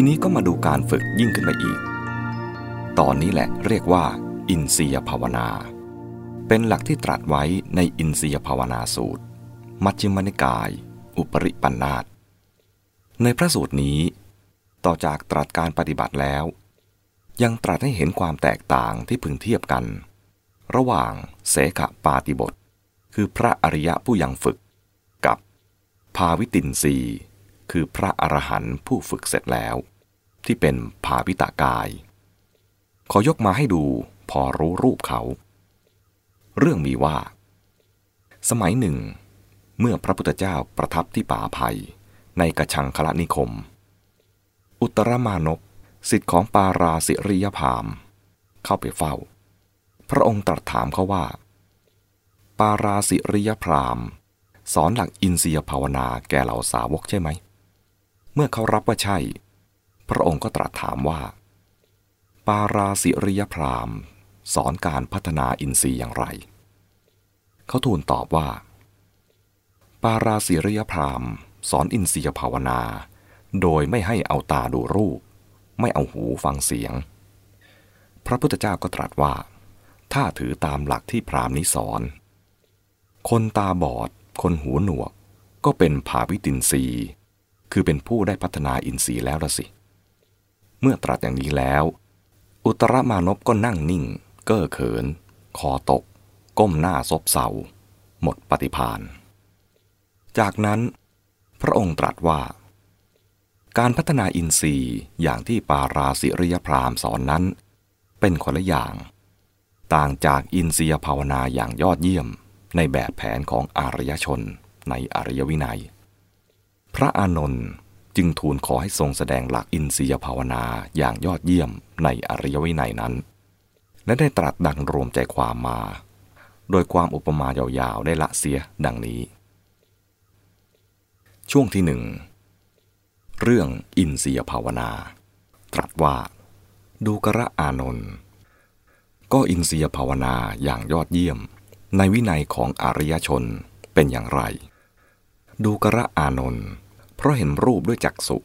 ทีนี้ก็มาดูการฝึกยิ่งขึ้นไปอีก ตอนนี้แหละเรียกว่า อินทรียภาวนา เป็นหลักที่ตรัสไว้ในอินทรียภาวนาสูตร มัชฌิมนิกาย อุปริปันธาตในพระสูตรนี้ ต่อจากตรัสการปฏิบัติแล้ว ยังตรัสให้เห็นความแตกต่างที่พึงเทียบกัน ระหว่างเสขปาติบท คือพระอริยะผู้ยังฝึก กับ ภาวิตินรี คือพระอรหันต์ผู้ฝึกเสร็จแล้ว ที่เป็นภาวิตากาย ขอยกมาให้ดูพอรู้รูปเขา เรื่องมีว่า สมัยหนึ่ง เมื่อพระพุทธเจ้าประทับที่ป่าภัยในกระชังคละนิคม อุตรมานพสิทธิของปาราสิริยพาม เข้าไปเฝ้า พระองค์ตรัสถามเขาว่า ปาราสิริยพรามสอนหลักอินทรียภาวนาแก่เหล่าสาวกใช่ไหม มื่อเขารับว่าใช่ พระองค์ก็ตรัสถามว่า ปาราสิริยพรามสอนการพัฒนาอินทรีย์อย่างไร เขาทูลตอบว่า ปาราสิริยพรามสอนอินทรียภาวนา โดยไม่ให้เอาตาดูรูป ไม่เอาหูฟังเสียง พระพุทธเจ้าก็ตรัสว่า ถ้าถือตามหลักที่พรามนี้สอน คนตาบอด คนหูหนวก ก็เป็นภาวิตินทรีย์ คือเป็นผู้ได้พัฒนาอินทรีย์แล้วละสิ เมื่อตรัสอย่างนี้แล้ว อุตรมานพก็นั่งนิ่ง เก้อเขิน คอตก ก้มหน้าซบเศร้าหมดปฏิพานจากนั้น พระองค์ตรัสว่า การพัฒนาอินทรีย์อย่างที่ปาราสิริยพรามสอนนั้น เป็นคนละอย่าง ต่างจากอินทรียภาวนาอย่างยอดเยี่ยมในแบบแผนของอารยชนในอารยวินัย พระอานนท์จึงทูลขอให้ทรงแสดงหลักอินทรียภาวนาอย่างยอดเยี่ยมในอารยวินัยนั้น และได้ตรัสดังรวมใจความมา โดยความอุปมายาวๆได้ละเสียดังนี้ ช่วงที่หนึ่งเรื่องอินเสียภาวนา ตรัสว่า ดูกระอานนท์ก็อินเสียภาวนาอย่างยอดเยี่ยม ในวินัยของอริยชนเป็นอย่างไร ดูกระอานนท์ เพราะเห็นรูปด้วยจักสุ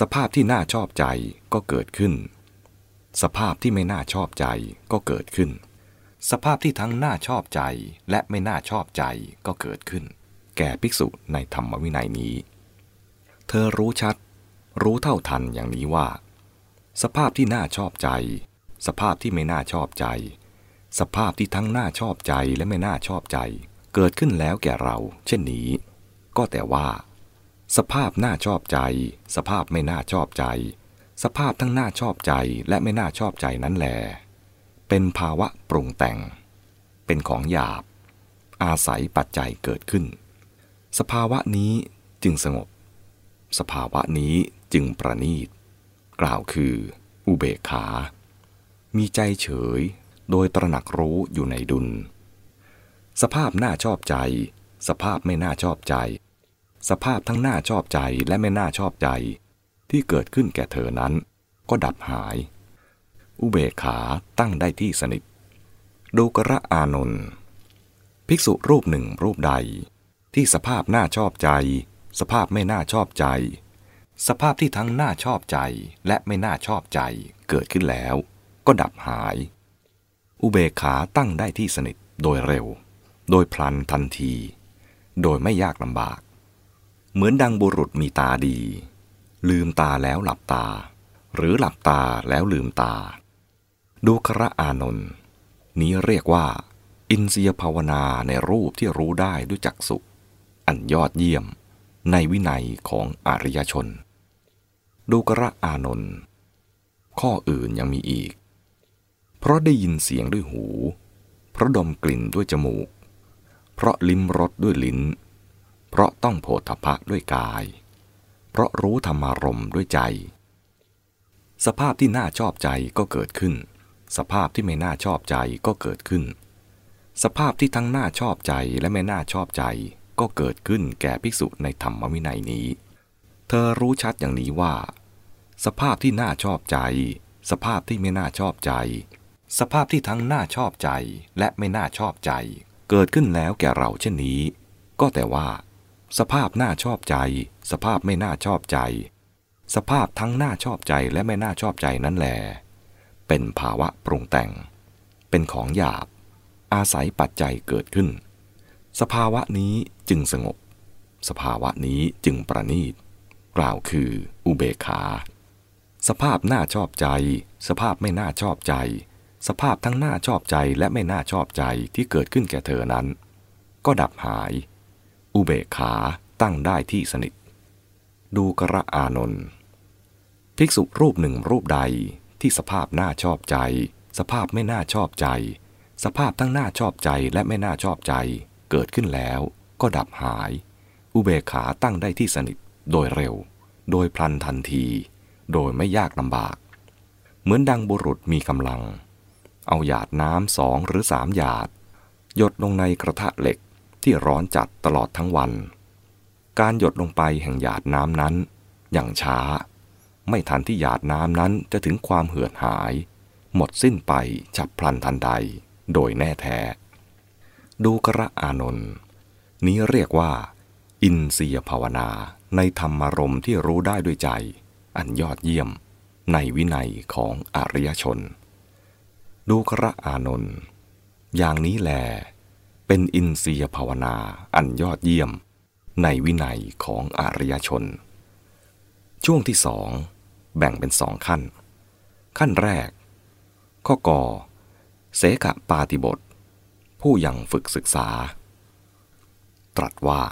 สภาพที่น่าชอบใจก็เกิดขึ้น สภาพที่ไม่น่าชอบใจก็เกิดขึ้น สภาพที่ทั้งน่าชอบใจและไม่น่าชอบใจก็เกิดขึ้น แก่ภิกษุในธรรมวินัยนี้ เธอรู้ชัด รู้เท่าทันอย่างนี้ว่า สภาพที่น่าชอบใจ สภาพที่ไม่น่าชอบใจ สภาพที่ทั้งน่าชอบใจและไม่น่าชอบใจ เกิดขึ้นแล้วแก่เรา เช่นนี้ ก็แต่ว่า สภาพน่าชอบใจ สภาพไม่น่าชอบใจ สภาพทั้งน่าชอบใจและไม่น่าชอบใจนั้นแหลเป็นภาวะปรุงแต่ง เป็นของหยาบ อาศัยปัจจัยเกิดขึ้น สภาวะนี้จึงสงบ สภาวะนี้จึงประณีต กล่าวคือ อุเบกขา มีใจเฉยโดยตระหนักรู้อยู่ในดุล สภาพน่าชอบใจ สภาพไม่น่าชอบใจ สภาพทั้งน่าชอบใจและไม่น่าชอบใจ ที่เกิดขึ้นแก่เธอนั้น ก็ดับหาย อุเบกขาตั้งได้ที่สนิทดูกระอานนท์ภิกษุรูปหนึ่งรูปใด ที่สภาพน่าชอบใจ สภาพไม่น่าชอบใจ สภาพที่ทั้งน่าชอบใจและไม่น่าชอบใจเกิดขึ้นแล้ว ก็ดับหาย อุเบกขาตั้งได้ที่สนิทโดยเร็ว โดยพลันทันที โดยไม่ยากลำบาก เหมือนดังบุรุษมีตาดี ลืมตาแล้วหลับตา หรือหลับตาแล้วลืมตา ดูคระอานนท์นี้เรียกว่า อินเสียภาวนาในรูปที่รู้ได้ด้วยจักสุอันยอดเยี่ยมในวินัยของอริยชน ดูกระอานนท์ข้ออื่นยังมีอีก เพราะได้ยินเสียงด้วยหู เพราะดมกลิ่นด้วยจมูก เพราะลิ้มรสด้วยลิ้น เพราะต้องโผฏฐะด้วยกาย เพราะรู้ธรรมารมด้วยใจ สภาพที่น่าชอบใจก็เกิดขึ้น สภาพที่ไม่น่าชอบใจก็เกิดขึ้น สภาพที่ทั้งน่าชอบใจและไม่น่าชอบใจก็เกิดขึ้นแก่ภิกษุในธรรมวินัยนี้ เธอรู้ชัดอย่างนี้ว่า สภาพที่น่าชอบใจ สภาพที่ไม่น่าชอบใจ สภาพที่ทั้งน่าชอบใจและไม่น่าชอบใจ เกิดขึ้นแล้วแก่เราเช่นนี้ ก็แต่ว่า สภาพน่าชอบใจ สภาพไม่น่าชอบใจ สภาพทั้งน่าชอบใจและไม่น่าชอบใจนั้นแหลเป็นภาวะปรุงแต่ง เป็นของหยาบ อาศัยปัจจัยเกิดขึ้น สภาวะนี้จึงสงบ สภาวะนี้จึงประณีต กล่าวคืออุเบกขา สภาพน่าชอบใจ สภาพไม่น่าชอบใจ สภาพทั้งน่าชอบใจและไม่น่าชอบใจที่เกิดขึ้นแก่เธอนั้น ก็ดับหาย อุเบกขาตั้งได้ที่สนิท ดูกระอานนท์ภิกษุรูปหนึ่งรูปใดที่สภาพน่าชอบใจ สภาพไม่น่าชอบใจ สภาพทั้งน่าชอบใจและไม่น่าชอบใจ เกิดขึ้นแล้วก็ดับหาย อุเบกขาตั้งได้ที่สนิทโดยเร็ว โดยพลันทันที โดยไม่ยากลำบาก เหมือนดังบุรุษมีกำลัง เอาหยาดน้ำสองหรือสามหยาด หยดลงในกระทะเหล็ก ที่ร้อนจัดตลอดทั้งวัน การหยดลงไปแห่งหยาดน้ำนั้น อย่างช้า ไม่ทันที่หยาดน้ำนั้นจะถึงความเหือดหาย หมดสิ้นไปฉับพลันทันใด โดยแน่แท้ ดูกระอานนท์นี้เรียกว่า อินเสียภาวนาในธรรมารมที่รู้ได้ด้วยใจ อันยอดเยี่ยม ในวินัยของอริยชน ดูกระอานนท์อย่างนี้แล เป็นอินเสียภาวนาอันยอดเยี่ยมในวินัยของอริยชน ช่วงที่สองแบ่งเป็นสองขั้น ขั้นแรก ข้อกอเสกะปาติบท ผู้ยังฝึกศึกษา ตรัสว่า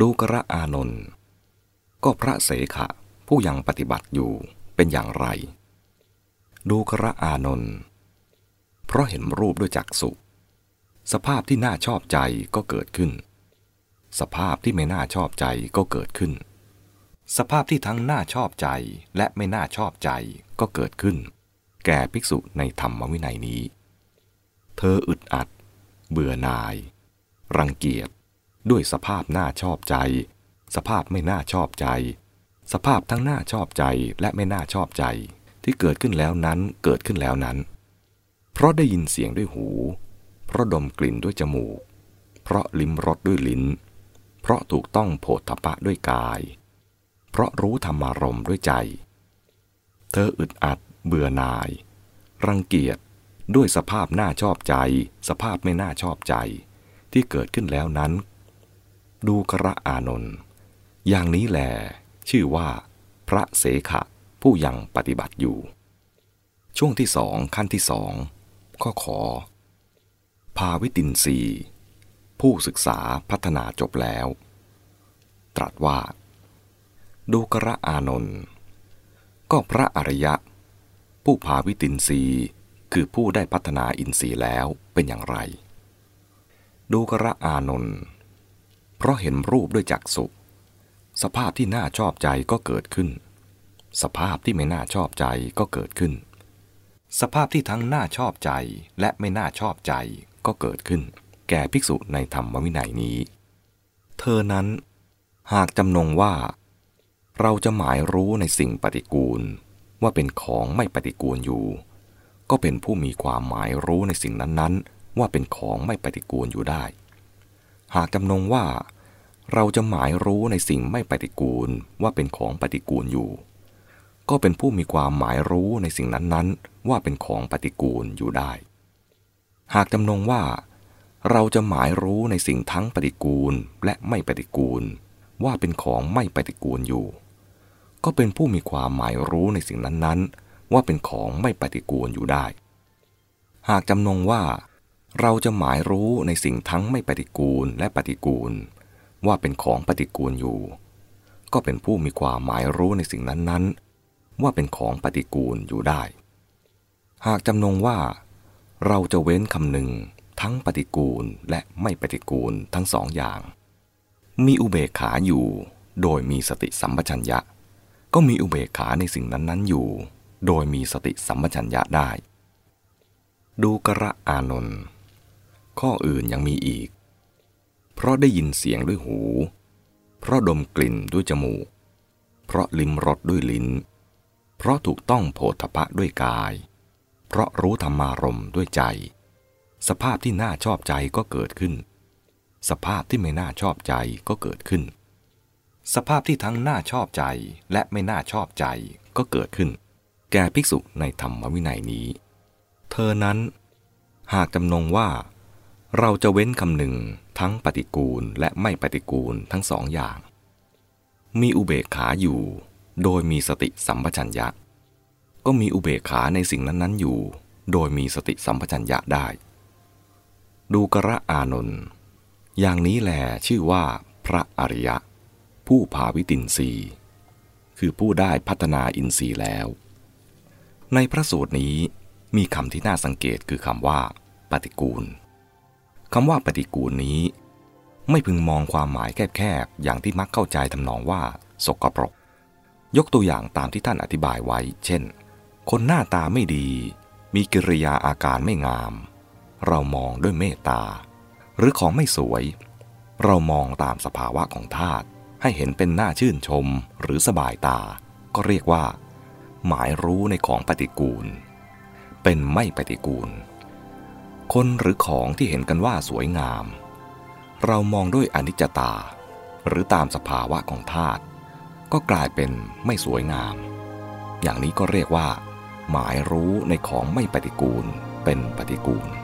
ดูกระอานนท์ก็พระเสขะผู้ยังปฏิบัติอยู่เป็นอย่างไร ดูกระอานนท์เพราะเห็นรูปด้วยจักสุ สภาพที่น่าชอบใจก็เกิดขึ้น สภาพที่ไม่น่าชอบใจก็เกิดขึ้น สภาพที่ทั้งน่าชอบใจและไม่น่าชอบใจก็เกิดขึ้น แก่ภิกษุในธรรมวินัยนี้ เธออึดอัด เบื่อหน่าย รังเกียจ ด้วยสภาพน่าชอบใจ สภาพไม่น่าชอบใจ สภาพทั้งน่าชอบใจและไม่น่าชอบใจที่เกิดขึ้นแล้วนั้นเกิดขึ้นแล้วนั้น เพราะได้ยินเสียงด้วยหู เพราะดมกลิ่นด้วยจมูก เพราะลิ้มรสด้วยลิ้น เพราะถูกต้องโผฏฐะด้วยกาย เพราะรู้ธรรมารมด้วยใจ เธออึดอัด เบื่อหน่าย รังเกียจด้วยสภาพน่าชอบใจ สภาพไม่น่าชอบใจ ที่เกิดขึ้นแล้วนั้น ดูกระอานนท์อย่างนี้แหลชื่อว่า พระเสขะผู้ยังปฏิบัติอยู่ ช่วงที่สองขั้นที่สองข้อขอ ภาวิตินสีผู้ศึกษาพัฒนาจบแล้ว ตรัสว่า ดูกระอานนท์ก็พระอริยะ ผู้พาวิตินรีคือผู้ได้พัฒนาอินทรีย์แล้วเป็นอย่างไร ดูกระอานนท์เพราะเห็นรูปด้วยจักสุสภาพที่น่าชอบใจก็เกิดขึ้น สภาพที่ไม่น่าชอบใจก็เกิดขึ้น สภาพที่ทั้งน่าชอบใจและไม่น่าชอบใจ ก็เกิดขึ้น แก่ภิกษุในธรรมวินัยนี้ เธอนั้น หากจำนงว่า เราจะหมายรู้ในสิ่งปฏิกูล ว่าเป็นของไม่ปฏิกูลอยู่ ก็เป็นผู้มีความหมายรู้ในสิ่งนั้นๆ ว่าเป็นของไม่ปฏิกูลอยู่ได้ หากจำนงว่า เราจะหมายรู้ในสิ่งไม่ปฏิกูลว่าเป็นของปฏิกูลอยู่ ก็เป็นผู้มีความหมายรู้ในสิ่งนั้นๆ ว่าเป็นของปฏิกูลอยู่ได้ หากจำนงว่า เราจะหมายรู้ในสิ่งทั้งปฏิกูลและไม่ปฏิกูล ว่าเป็นของไม่ปฏิกูลอยู่ ก็เป็นผู้มีความหมายรู้ในสิ่งนั้นๆ ว่าเป็นของไม่ปฏิกูลอยู่ได้ หากจำนงว่า เราจะหมายรู้ในสิ่งทั้งไม่ปฏิกูลและปฏิกูล ว่าเป็นของปฏิกูลอยู่ ก็เป็นผู้มีความหมายรู้ในสิ่งนั้นๆ ว่าเป็นของปฏิกูลอยู่ได้ หากจำนงว่า เราจะเว้นคำหนึ่งทั้งปฏิกูลและไม่ปฏิกูลทั้งสองอย่าง มีอุเบกขาอยู่ โดยมีสติสัมปชัญญะ ก็มีอุเบกขาในสิ่งนั้น ๆ อยู่ โดยมีสติสัมปชัญญะได้ ดูกระอานนท์ข้ออื่นยังมีอีก เพราะได้ยินเสียงด้วยหู เพราะดมกลิ่นด้วยจมูก เพราะลิ้มรสด้วยลิ้น เพราะถูกต้องโผฏฐะด้วยกาย เพราะรู้ธรรมารมด้วยใจ สภาพที่น่าชอบใจก็เกิดขึ้น สภาพที่ไม่น่าชอบใจก็เกิดขึ้น สภาพที่ทั้งน่าชอบใจและไม่น่าชอบใจก็เกิดขึ้น แก่ภิกษุในธรรมวินัยนี้ เธอนั้น หากจำนงว่า เราจะเว้นคำหนึ่งทั้งปฏิกูลและไม่ปฏิกูลทั้งสองอย่าง มีอุเบกขาอยู่ โดยมีสติสัมปชัญญะ ก็มีอุเบกขาในสิ่งนั้นๆอยู่ โดยมีสติสัมปชัญญะได้ ดูกระอานนท์อย่างนี้แหลชื่อว่าพระอริยะ ผู้ภาวิตินรีคือผู้ได้พัฒนาอินทรีย์แล้ว ในพระสูตรนี้มีคำที่น่าสังเกตคือคำว่า ปฏิกูลคำว่าปฏิกูลนี้ ไม่พึงมองความหมายแคบๆอย่างที่มักเข้าใจทำนองว่า สกปรก ยกตัวอย่างตามที่ท่านอธิบายไว้ เช่น คนหน้าตาไม่ดี มีกิริยาอาการไม่งาม เรามองด้วยเมตตา หรือของไม่สวย เรามองตามสภาวะของธาตุให้เห็นเป็นหน้าชื่นชมหรือสบายตา ก็เรียกว่า หมายรู้ในของปฏิกูล เป็นไม่ปฏิกูล คนหรือของที่เห็นกันว่าสวยงาม เรามองด้วยอนิจจตา หรือตามสภาวะของธาตุก็กลายเป็นไม่สวยงาม อย่างนี้ก็เรียกว่า หมายรู้ในของไม่ปฏิกูลเป็นปฏิกูล